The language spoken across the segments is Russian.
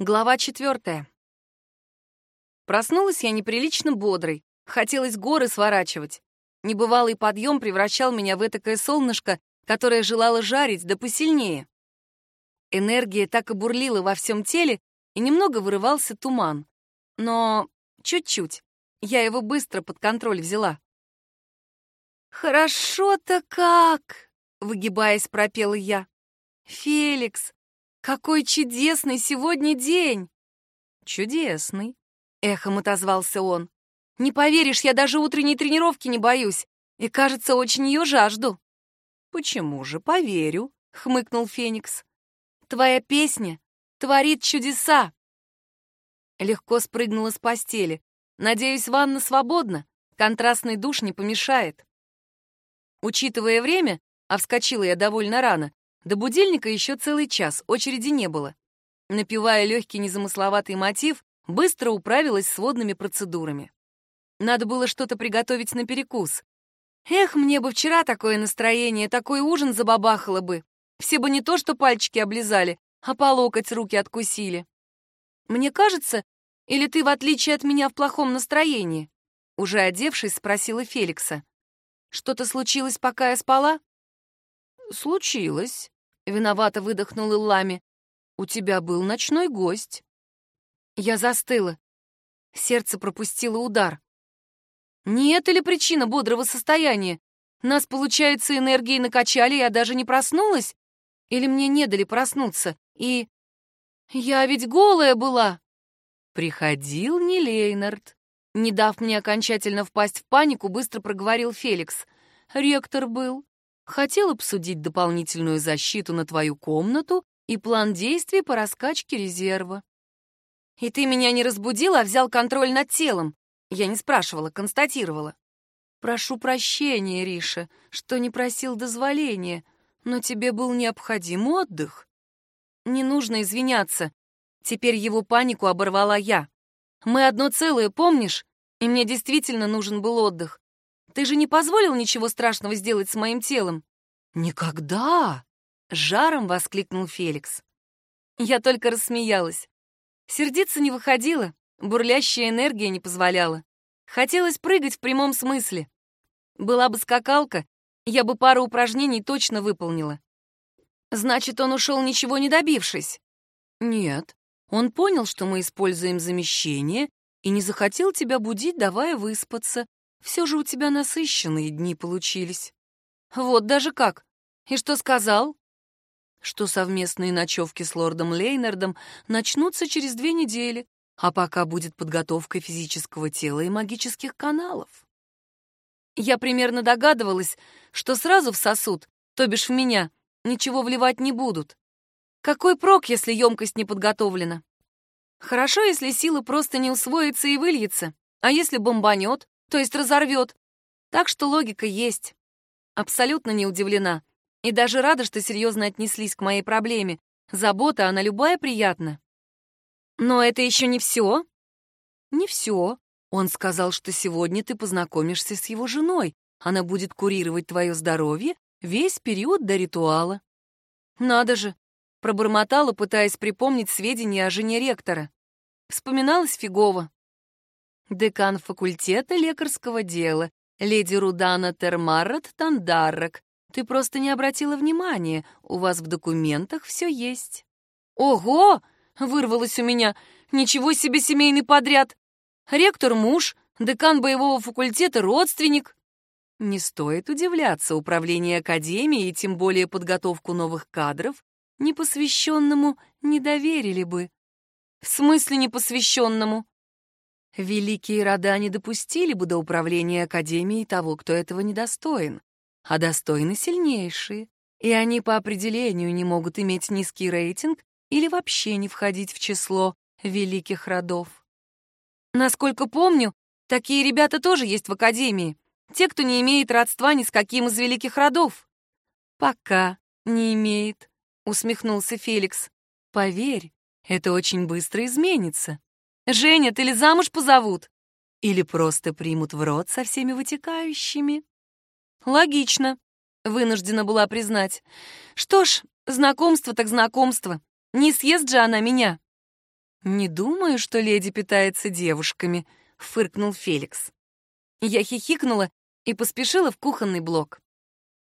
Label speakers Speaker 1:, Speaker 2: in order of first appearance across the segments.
Speaker 1: Глава четвертая. Проснулась я неприлично бодрой. Хотелось горы сворачивать. Небывалый подъем превращал меня в этакое солнышко, которое желало жарить, да посильнее. Энергия так и бурлила во всем теле, и немного вырывался туман. Но чуть-чуть. Я его быстро под контроль взяла. «Хорошо-то как!» — выгибаясь, пропела я. «Феликс, какой чудесный сегодня день!» «Чудесный!» — эхом отозвался он. «Не поверишь, я даже утренней тренировки не боюсь, и, кажется, очень ее жажду». «Почему же поверю?» — хмыкнул Феникс. «Твоя песня творит чудеса!» Легко спрыгнула с постели. Надеюсь, ванна свободна, контрастный душ не помешает. Учитывая время, а вскочила я довольно рано, до будильника еще целый час, очереди не было. Напевая легкий незамысловатый мотив, быстро управилась с водными процедурами. Надо было что-то приготовить на перекус. Эх, мне бы вчера такое настроение, такой ужин забабахало бы. Все бы не то что пальчики облизали, а по локоть руки откусили. Мне кажется, или ты, в отличие от меня, в плохом настроении? Уже одевшись, спросила Феликса. Что-то случилось, пока я спала? Случилось. Виновато выдохнул Иллами. У тебя был ночной гость. Я застыла. Сердце пропустило удар. Не это ли причина бодрого состояния? Нас, получается, энергией накачали, я даже не проснулась? Или мне не дали проснуться? И... Я ведь голая была. Приходил не Лейнард. Не дав мне окончательно впасть в панику, быстро проговорил Феликс. Ректор был. Хотел обсудить дополнительную защиту на твою комнату и план действий по раскачке резерва. И ты меня не разбудил, а взял контроль над телом. Я не спрашивала, констатировала. Прошу прощения, Риша, что не просил дозволения, но тебе был необходим отдых. Не нужно извиняться. Теперь его панику оборвала я. Мы одно целое, помнишь? И мне действительно нужен был отдых. Ты же не позволил ничего страшного сделать с моим телом?» «Никогда!» — жаром воскликнул Феликс. Я только рассмеялась. Сердиться не выходило, бурлящая энергия не позволяла. Хотелось прыгать в прямом смысле. Была бы скакалка, я бы пару упражнений точно выполнила. Значит, он ушел ничего не добившись? Нет. Он понял, что мы используем замещение, и не захотел тебя будить, давая выспаться. Все же у тебя насыщенные дни получились. Вот даже как. И что сказал? Что совместные ночевки с лордом Лейнардом начнутся через две недели, а пока будет подготовка физического тела и магических каналов. Я примерно догадывалась, что сразу в сосуд, то бишь в меня, ничего вливать не будут. Какой прок, если емкость не подготовлена? Хорошо, если сила просто не усвоится и выльется, а если бомбанет, то есть разорвет. Так что логика есть. Абсолютно не удивлена. И даже рада, что серьезно отнеслись к моей проблеме. Забота, она любая приятна. Но это еще не все. Не все. Он сказал, что сегодня ты познакомишься с его женой. Она будет курировать твое здоровье весь период до ритуала. Надо же, пробормотала, пытаясь припомнить сведения о жене ректора. Вспоминалось фигово. Декан факультета лекарского дела, леди Рудана Термаррот Тандаррак. Ты просто не обратила внимания, у вас в документах все есть. Ого! Вырвалось у меня. Ничего себе семейный подряд. Ректор муж, декан боевого факультета родственник. Не стоит удивляться, управление академией и тем более подготовку новых кадров непосвященному не доверили бы. В смысле непосвященному? Великие рода не допустили бы до управления Академией того, кто этого недостоин, а достойны сильнейшие, и они по определению не могут иметь низкий рейтинг или вообще не входить в число великих родов. Насколько помню, такие ребята тоже есть в Академии, те, кто не имеет родства ни с каким из великих родов. Пока не имеет, усмехнулся Феликс. Поверь, это очень быстро изменится. Женят или замуж позовут? Или просто примут в рот со всеми вытекающими? Логично, вынуждена была признать. Что ж, знакомство так знакомство. Не съест же она меня. «Не думаю, что леди питается девушками», — фыркнул Феликс. Я хихикнула и поспешила в кухонный блок.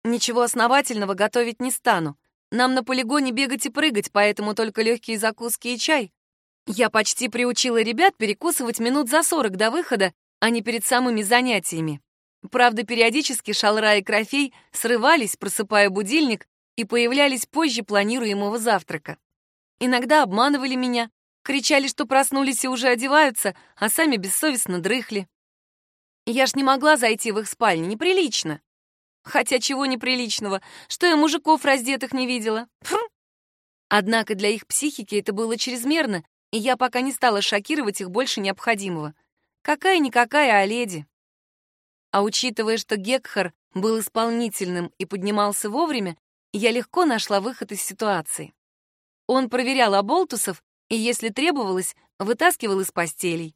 Speaker 1: Ничего основательного готовить не стану. Нам на полигоне бегать и прыгать, поэтому только легкие закуски и чай. Я почти приучила ребят перекусывать минут за сорок до выхода, а не перед самыми занятиями. Правда, периодически Шалра и Крофей срывались, просыпая будильник, и появлялись позже планируемого завтрака. Иногда обманывали меня, кричали, что проснулись и уже одеваются, а сами бессовестно дрыхли. Я ж не могла зайти в их спальню, неприлично. Хотя чего неприличного, что я мужиков раздетых не видела. Фу. Однако для их психики это было чрезмерно, и я пока не стала шокировать их больше необходимого. Какая-никакая, а леди. А учитывая, что Гекхар был исполнительным и поднимался вовремя, я легко нашла выход из ситуации. Он проверял оболтусов и, если требовалось, вытаскивал из постелей.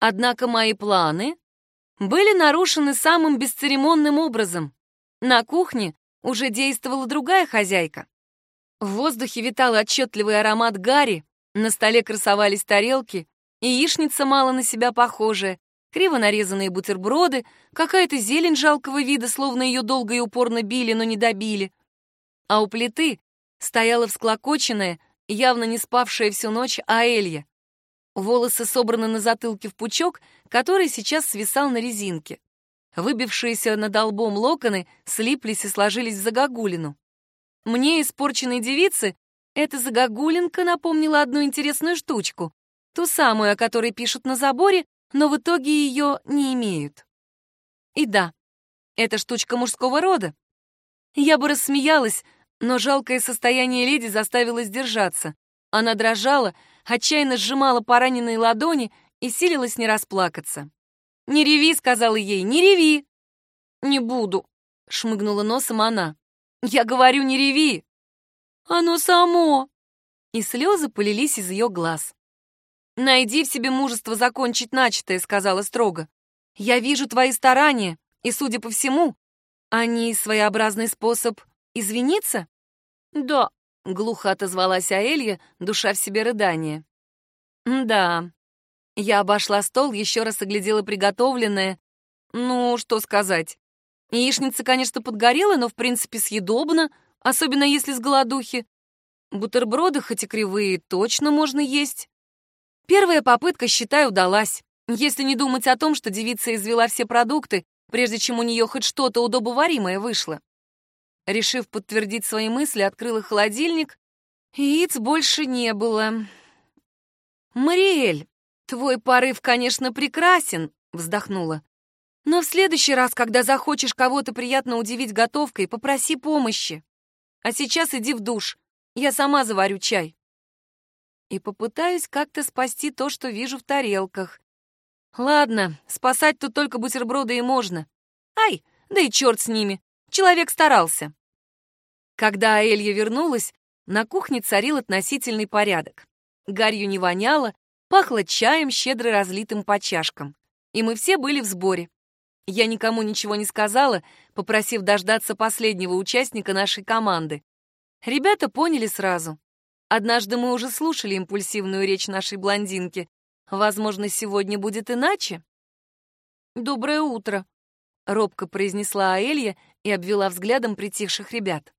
Speaker 1: Однако мои планы были нарушены самым бесцеремонным образом. На кухне уже действовала другая хозяйка. В воздухе витал отчетливый аромат гари, на столе красовались тарелки, яичница мало на себя похожая, криво нарезанные бутерброды, какая-то зелень жалкого вида, словно ее долго и упорно били, но не добили. А у плиты стояла всклокоченная, явно не спавшая всю ночь Аэлья. Волосы собраны на затылке в пучок, который сейчас свисал на резинке. Выбившиеся над лбом локоны слиплись и сложились в загогулину. Мне, испорченной девице, эта загогулинка напомнила одну интересную штучку, ту самую, о которой пишут на заборе, но в итоге ее не имеют. И да, это штучка мужского рода. Я бы рассмеялась, но жалкое состояние леди заставило сдержаться. Она дрожала, отчаянно сжимала пораненные ладони и силилась не расплакаться. «Не реви», — сказала ей, — «не реви». «Не буду», — шмыгнула носом она. «Я говорю, не реви». «Оно само». И слезы полились из ее глаз. «Найди в себе мужество закончить начатое», — сказала строго. «Я вижу твои старания, и, судя по всему, они своеобразный способ извиниться?» «Да», — глухо отозвалась Аэлья, душа в себе рыдание. «Да». Я обошла стол, еще раз оглядела приготовленное. Ну, что сказать. Яичница, конечно, подгорела, но, в принципе, съедобно, особенно если с голодухи. Бутерброды, хоть и кривые, точно можно есть. Первая попытка, считай, удалась. Если не думать о том, что девица извела все продукты, прежде чем у нее хоть что-то удобоваримое вышло. Решив подтвердить свои мысли, открыла холодильник. Яиц больше не было. «Мариэль, твой порыв, конечно, прекрасен», — вздохнула. «Но в следующий раз, когда захочешь кого-то приятно удивить готовкой, попроси помощи. А сейчас иди в душ, я сама заварю чай» и попытаюсь как-то спасти то, что вижу в тарелках. Ладно, спасать тут только бутерброды и можно. Ай, да и черт с ними, человек старался. Когда Аэлья вернулась, на кухне царил относительный порядок. Гарью не воняло, пахло чаем, щедро разлитым по чашкам. И мы все были в сборе. Я никому ничего не сказала, попросив дождаться последнего участника нашей команды. Ребята поняли сразу. Однажды мы уже слушали импульсивную речь нашей блондинки. Возможно, сегодня будет иначе? «Доброе утро», — робко произнесла Аэлья и обвела взглядом притихших ребят.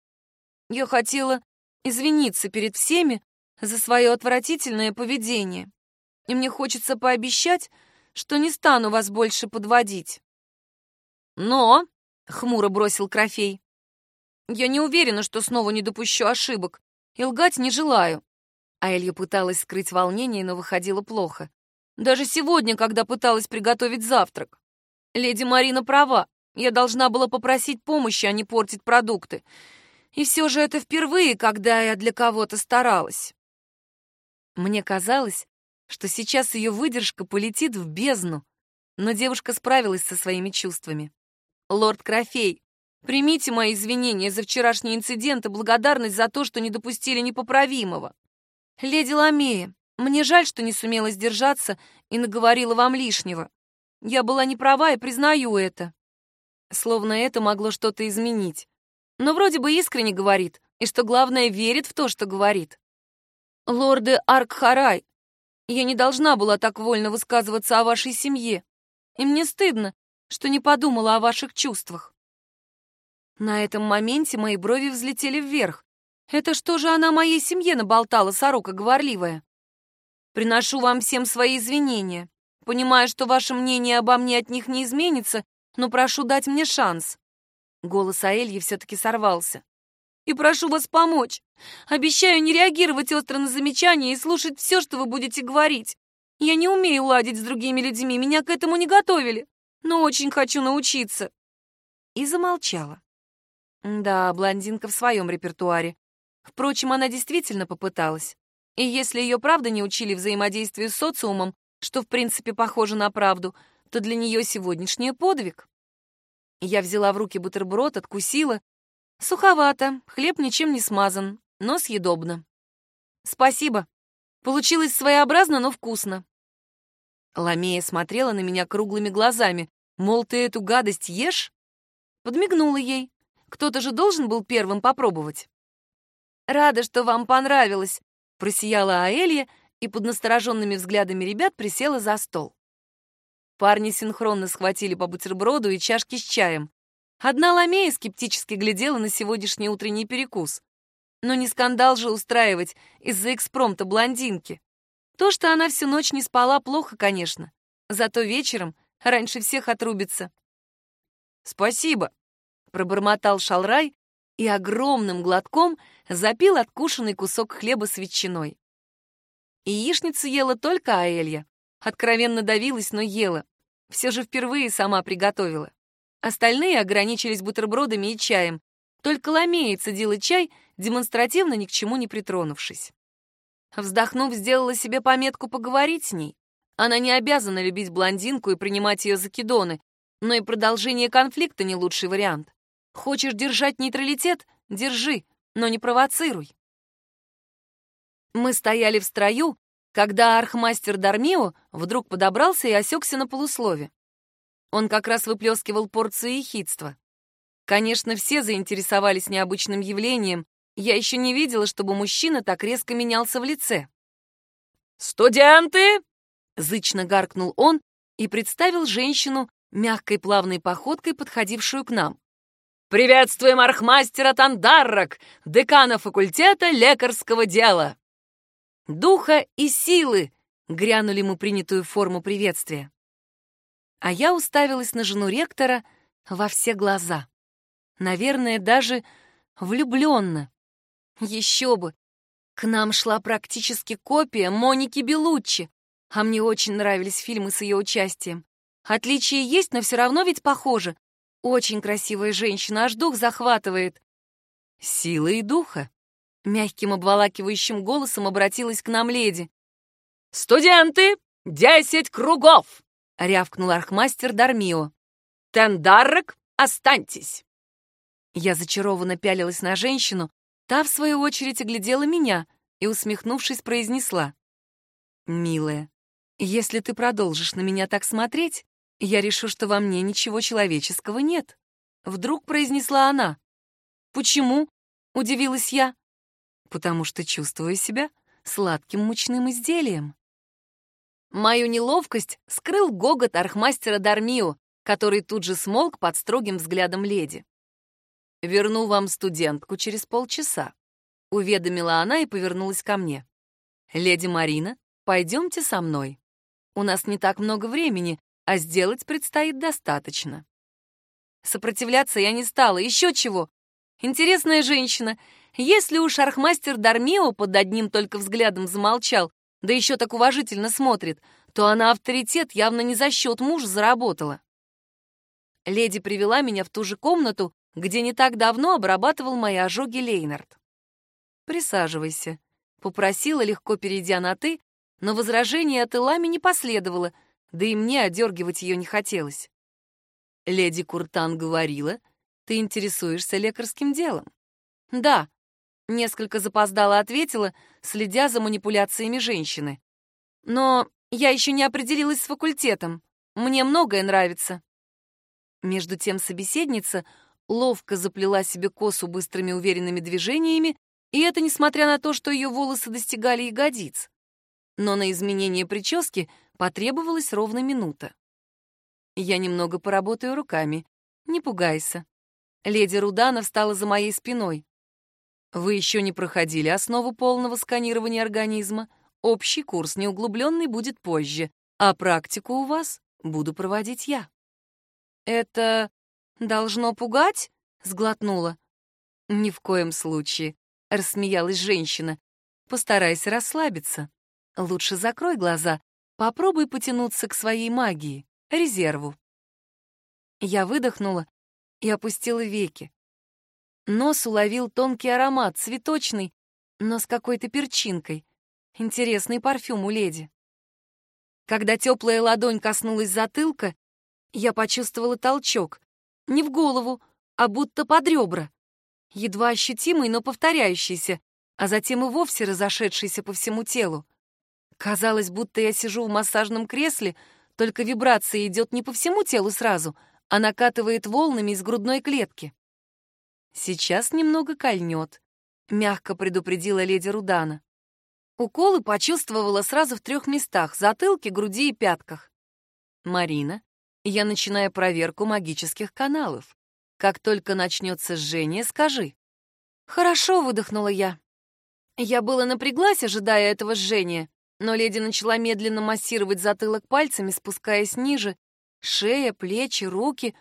Speaker 1: «Я хотела извиниться перед всеми за свое отвратительное поведение, и мне хочется пообещать, что не стану вас больше подводить». «Но», — хмуро бросил Крофей, — «я не уверена, что снова не допущу ошибок и лгать не желаю». Аэлья пыталась скрыть волнение, но выходило плохо. Даже сегодня, когда пыталась приготовить завтрак. Леди Марина права, я должна была попросить помощи, а не портить продукты. И все же это впервые, когда я для кого-то старалась. Мне казалось, что сейчас ее выдержка полетит в бездну, но девушка справилась со своими чувствами. «Лорд Крофей, Примите мои извинения за вчерашний инцидент и благодарность за то, что не допустили непоправимого. Леди Ламея, мне жаль, что не сумела сдержаться и наговорила вам лишнего. Я была не права и признаю это. Словно это могло что-то изменить. Но вроде бы искренне говорит, и что главное, верит в то, что говорит. Лорды Аркхарай, Я не должна была так вольно высказываться о вашей семье. И мне стыдно, что не подумала о ваших чувствах. На этом моменте мои брови взлетели вверх. Это что же она моей семье наболтала, сорока говорливая? Приношу вам всем свои извинения. Понимаю, что ваше мнение обо мне от них не изменится, но прошу дать мне шанс. Голос Аэльи все-таки сорвался. И прошу вас помочь. Обещаю не реагировать остро на замечания и слушать все, что вы будете говорить. Я не умею ладить с другими людьми, меня к этому не готовили, но очень хочу научиться. И замолчала. Да, блондинка в своем репертуаре. Впрочем, она действительно попыталась. И если ее правда не учили взаимодействию с социумом, что в принципе похоже на правду, то для нее сегодняшний подвиг. Я взяла в руки бутерброд, откусила. Суховато, хлеб ничем не смазан, но съедобно. Спасибо. Получилось своеобразно, но вкусно. Ламея смотрела на меня круглыми глазами, мол, ты эту гадость ешь? Подмигнула ей. Кто-то же должен был первым попробовать. «Рада, что вам понравилось», — просияла Аэлья и под настороженными взглядами ребят присела за стол. Парни синхронно схватили по бутерброду и чашки с чаем. Одна ламея скептически глядела на сегодняшний утренний перекус. Но не скандал же устраивать из-за экспромта блондинки. То, что она всю ночь не спала, плохо, конечно. Зато вечером раньше всех отрубится. «Спасибо», пробормотал Шалрай и огромным глотком запил откушенный кусок хлеба с ветчиной. Яичницу ела только Аэлья. Откровенно давилась, но ела. Все же впервые сама приготовила. Остальные ограничились бутербродами и чаем. Только Ламея цедила чай, демонстративно ни к чему не притронувшись. Вздохнув, сделала себе пометку поговорить с ней. Она не обязана любить блондинку и принимать ее закидоны, но и продолжение конфликта не лучший вариант. Хочешь держать нейтралитет? Держи, но не провоцируй. Мы стояли в строю, когда архмастер Дармио вдруг подобрался и осекся на полуслове. Он как раз выплескивал порцию ехидства. Конечно, все заинтересовались необычным явлением. Я еще не видела, чтобы мужчина так резко менялся в лице. «Студенты!» — зычно гаркнул он и представил женщину мягкой плавной походкой, подходившую к нам. Приветствуем архмастера Тандаррак, декана факультета лекарского дела!» «Духа и силы!» — грянули мы принятую форму приветствия. А я уставилась на жену ректора во все глаза. Наверное, даже влюбленно. Еще бы! К нам шла практически копия Моники Белуччи, а мне очень нравились фильмы с ее участием. Отличия есть, но все равно ведь похоже. Очень красивая женщина, аж дух захватывает. Сила и духа. Мягким обволакивающим голосом обратилась к нам леди. «Студенты, десять кругов!» — рявкнул архмастер Дармио. «Тендаррек, останьтесь!» Я зачарованно пялилась на женщину, та, в свою очередь, оглядела меня и, усмехнувшись, произнесла. «Милая, если ты продолжишь на меня так смотреть, я решу, что во мне ничего человеческого нет. Вдруг произнесла она. Почему? Удивилась я. Потому что чувствую себя сладким мучным изделием. Мою неловкость скрыл гогот архмастера Дармио, который тут же смолк под строгим взглядом леди. «Верну вам студентку через полчаса», — уведомила она и повернулась ко мне. «Леди Марина, пойдемте со мной. У нас не так много времени, а сделать предстоит достаточно. Сопротивляться я не стала, еще чего. Интересная женщина. Если уж архмастер Дармео под одним только взглядом замолчал, да еще так уважительно смотрит, то она авторитет явно не за счет мужа заработала. Леди привела меня в ту же комнату, где не так давно обрабатывал мои ожоги Лейнард. «Присаживайся», — попросила, легко перейдя на «ты», но возражения от Илами не последовало, да и мне одергивать ее не хотелось. Леди Куртан говорила, ты интересуешься лекарским делом. Да, несколько запоздала ответила, следя за манипуляциями женщины. Но я еще не определилась с факультетом. Мне многое нравится. Между тем собеседница ловко заплела себе косу быстрыми уверенными движениями, и это несмотря на то, что ее волосы достигали ягодиц. но на изменение прически потребовалась ровно минута. Я немного поработаю руками. Не пугайся. Леди Рудана встала за моей спиной. Вы еще не проходили основу полного сканирования организма. Общий курс неуглубленный будет позже, а практику у вас буду проводить я. Это должно пугать? Сглотнула. Ни в коем случае, рассмеялась женщина. Постарайся расслабиться. Лучше закрой глаза, попробуй потянуться к своей магии, резерву. Я выдохнула и опустила веки. Нос уловил тонкий аромат, цветочный, но с какой-то перчинкой. Интересный парфюм у леди. Когда теплая ладонь коснулась затылка, я почувствовала толчок. Не в голову, а будто под ребра. Едва ощутимый, но повторяющийся, а затем и вовсе разошедшийся по всему телу. Казалось, будто я сижу в массажном кресле, только вибрация идет не по всему телу сразу, а накатывает волнами из грудной клетки. «Сейчас немного кольнет», — мягко предупредила леди Рудана. Уколы почувствовала сразу в трех местах — затылке, груди и пятках. «Марина, я начинаю проверку магических каналов. Как только начнется жжение, скажи». «Хорошо», — выдохнула я. Я было напряглась, ожидая этого жжения, но леди начала медленно массировать затылок пальцами, спускаясь ниже. Шея, плечи, руки.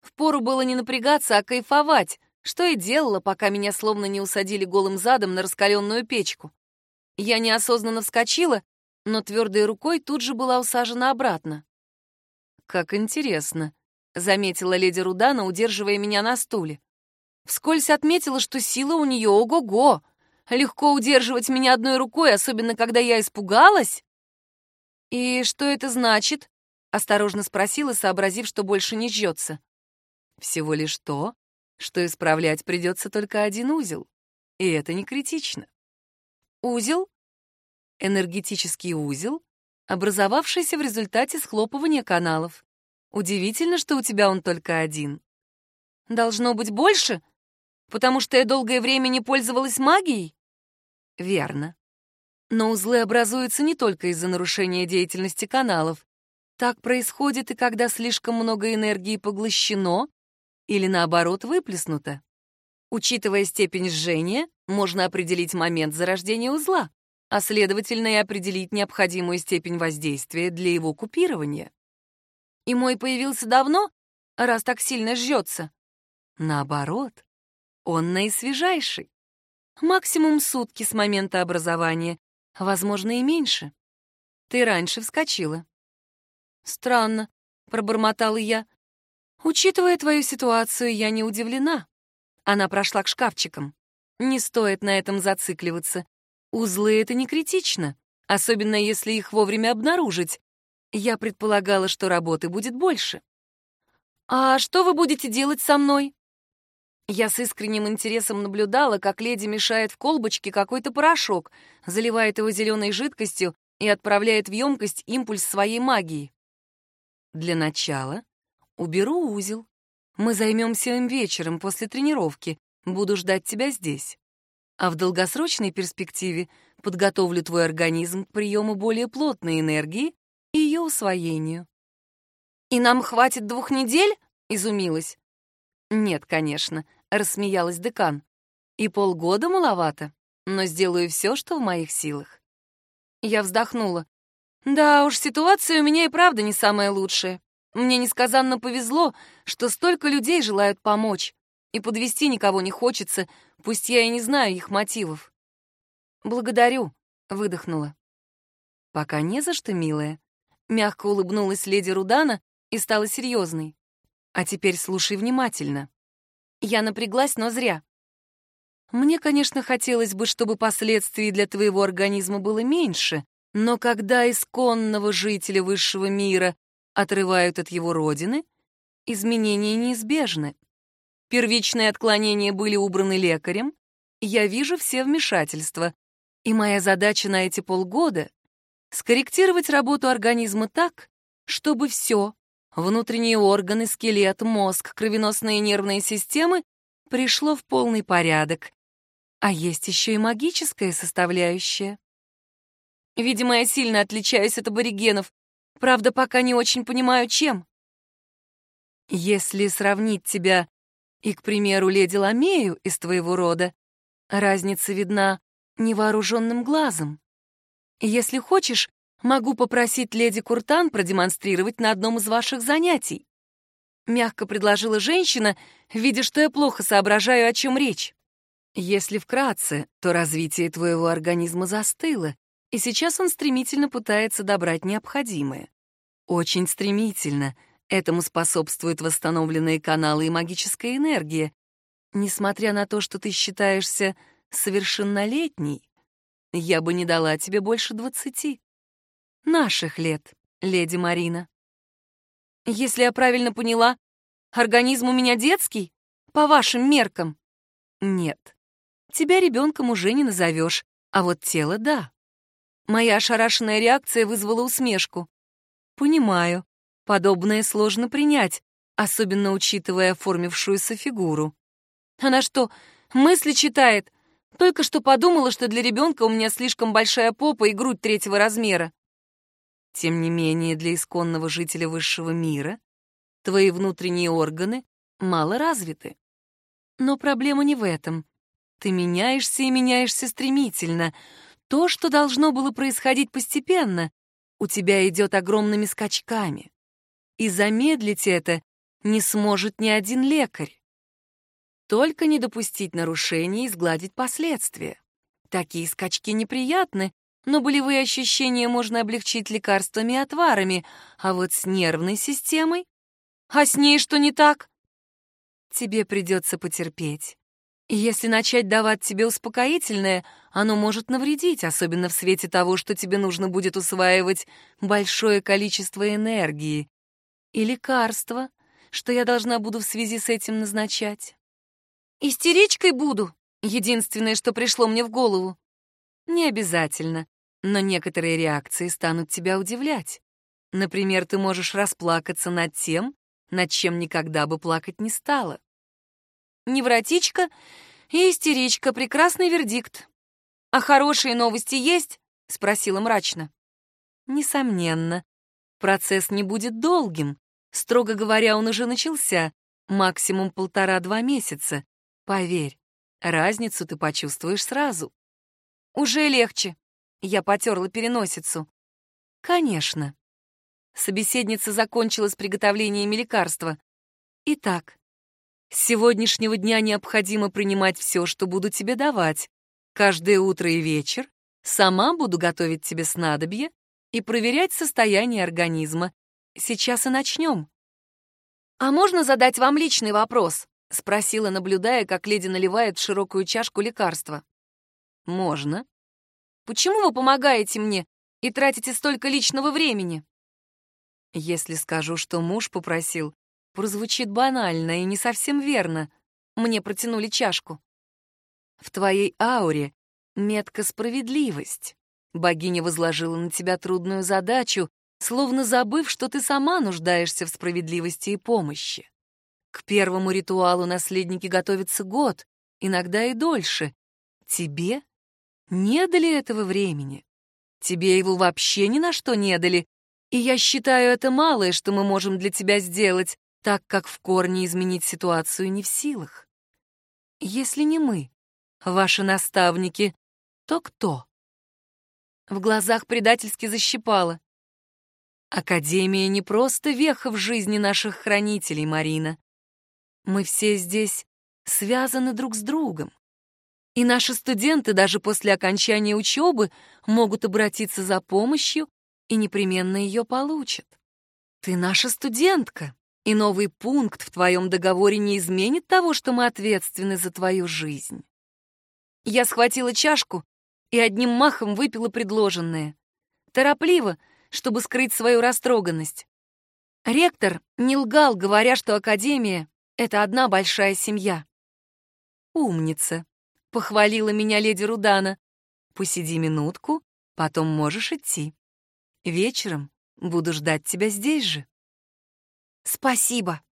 Speaker 1: Впору было не напрягаться, а кайфовать, что и делала, пока меня словно не усадили голым задом на раскаленную печку. Я неосознанно вскочила, но твердой рукой тут же была усажена обратно. «Как интересно», — заметила леди Рудана, удерживая меня на стуле. Вскользь отметила, что сила у нее ого-го. Легко удерживать меня одной рукой, особенно когда я испугалась. «И что это значит?» — осторожно спросила, сообразив, что больше не жжется. «Всего лишь то, что исправлять придется только один узел, и это не критично. Узел? Энергетический узел, образовавшийся в результате схлопывания каналов. Удивительно, что у тебя он только один. Должно быть больше, потому что я долгое время не пользовалась магией? Верно. Но узлы образуются не только из-за нарушения деятельности каналов. Так происходит и когда слишком много энергии поглощено или, наоборот, выплеснуто. Учитывая степень жжения, можно определить момент зарождения узла, а следовательно и определить необходимую степень воздействия для его купирования. И мой появился давно, раз так сильно жжется. Наоборот, он наисвежайший. Максимум сутки с момента образования, возможно, и меньше. Ты раньше вскочила. Странно, пробормотала я. Учитывая твою ситуацию, я не удивлена. Она прошла к шкафчикам. Не стоит на этом зацикливаться. Узлы — это не критично, особенно если их вовремя обнаружить. Я предполагала, что работы будет больше. «А что вы будете делать со мной?» Я с искренним интересом наблюдала, как леди мешает в колбочке какой-то порошок, заливает его зеленой жидкостью и отправляет в емкость импульс своей магии. Для начала уберу узел, мы займемся им вечером после тренировки. Буду ждать тебя здесь. А в долгосрочной перспективе подготовлю твой организм к приему более плотной энергии и ее усвоению. «И нам хватит двух недель?» — изумилась. «Нет, конечно», — рассмеялась декан. «И полгода маловато, но сделаю все, что в моих силах». Я вздохнула. «Да уж, ситуация у меня и правда не самая лучшая. Мне несказанно повезло, что столько людей желают помочь, и подвести никого не хочется, пусть я и не знаю их мотивов. «Благодарю», — выдохнула. «Пока не за что, милая», — мягко улыбнулась леди Рудана и стала серьезной. «А теперь слушай внимательно». Я напряглась, но зря. Мне, конечно, хотелось бы, чтобы последствий для твоего организма было меньше, но когда исконного жителя высшего мира отрывают от его родины, изменения неизбежны. Первичные отклонения были убраны лекарем, я вижу все вмешательства, и моя задача на эти полгода — скорректировать работу организма так, чтобы все — внутренние органы, скелет, мозг, кровеносные и нервные системы — пришло в полный порядок. А есть еще и магическая составляющая. Видимо, я сильно отличаюсь от аборигенов. Правда, пока не очень понимаю, чем. Если сравнить тебя и, к примеру, леди Ламею из твоего рода, разница видна невооруженным глазом. Если хочешь, могу попросить леди Куртан продемонстрировать на одном из ваших занятий. Мягко предложила женщина, видя, что я плохо соображаю, о чем речь. Если вкратце, то развитие твоего организма застыло, и сейчас он стремительно пытается добрать необходимое. Очень стремительно. Этому способствуют восстановленные каналы и магическая энергия. Несмотря на то, что ты считаешься совершеннолетней, я бы не дала тебе больше двадцати. Наших лет, леди Марина. Если я правильно поняла, организм у меня детский? По вашим меркам? Нет. Тебя ребенком уже не назовешь, а вот тело — да. Моя ошарашенная реакция вызвала усмешку. Понимаю, подобное сложно принять, особенно учитывая оформившуюся фигуру. Она что, мысли читает? Только что подумала, что для ребенка у меня слишком большая попа и грудь третьего размера. Тем не менее, для исконного жителя высшего мира твои внутренние органы мало развиты. Но проблема не в этом. Ты меняешься и меняешься стремительно. То, что должно было происходить постепенно, у тебя идет огромными скачками. И замедлить это не сможет ни один лекарь. Только не допустить нарушений и сгладить последствия. Такие скачки неприятны, но болевые ощущения можно облегчить лекарствами и отварами, а вот с нервной системой... А с ней что не так? Тебе придется потерпеть. И если начать давать тебе успокоительное, оно может навредить, особенно в свете того, что тебе нужно будет усваивать большое количество энергии. И лекарства, что я должна буду в связи с этим назначать. Истеричкой буду, единственное, что пришло мне в голову. Не обязательно, но некоторые реакции станут тебя удивлять. Например, ты можешь расплакаться над тем, над чем никогда бы плакать не стала невротичка и истеричка — прекрасный вердикт. «А хорошие новости есть?» — спросила мрачно. «Несомненно. Процесс не будет долгим. Строго говоря, он уже начался. Максимум полтора-два месяца. Поверь, разницу ты почувствуешь сразу». «Уже легче». Я потерла переносицу. «Конечно». Собеседница закончила с приготовлениями лекарства. «Итак, с сегодняшнего дня необходимо принимать все, что буду тебе давать. Каждое утро и вечер сама буду готовить тебе снадобье и проверять состояние организма. Сейчас и начнем. «А можно задать вам личный вопрос?» — спросила, наблюдая, как леди наливает в широкую чашку лекарства. «Можно». «Почему вы помогаете мне и тратите столько личного времени?» «Если скажу, что муж попросил, прозвучит банально и не совсем верно. Мне протянули чашку. В твоей ауре метка справедливость. Богиня возложила на тебя трудную задачу, словно забыв, что ты сама нуждаешься в справедливости и помощи. К первому ритуалу наследники готовятся год, иногда и дольше. Тебе не дали этого времени. Тебе его вообще ни на что не дали, и я считаю это малое, что мы можем для тебя сделать так как в корне изменить ситуацию не в силах. Если не мы, ваши наставники, то кто? В глазах предательски защипало. Академия не просто веха в жизни наших хранителей, Марина. Мы все здесь связаны друг с другом. И наши студенты даже после окончания учебы могут обратиться за помощью и непременно ее получат. Ты наша студентка и новый пункт в твоем договоре не изменит того, что мы ответственны за твою жизнь. Я схватила чашку и одним махом выпила предложенное. Торопливо, чтобы скрыть свою растроганность. Ректор не лгал, говоря, что Академия — это одна большая семья. «Умница», — похвалила меня леди Рудана. «Посиди минутку, потом можешь идти. Вечером буду ждать тебя здесь же». «Спасибо»,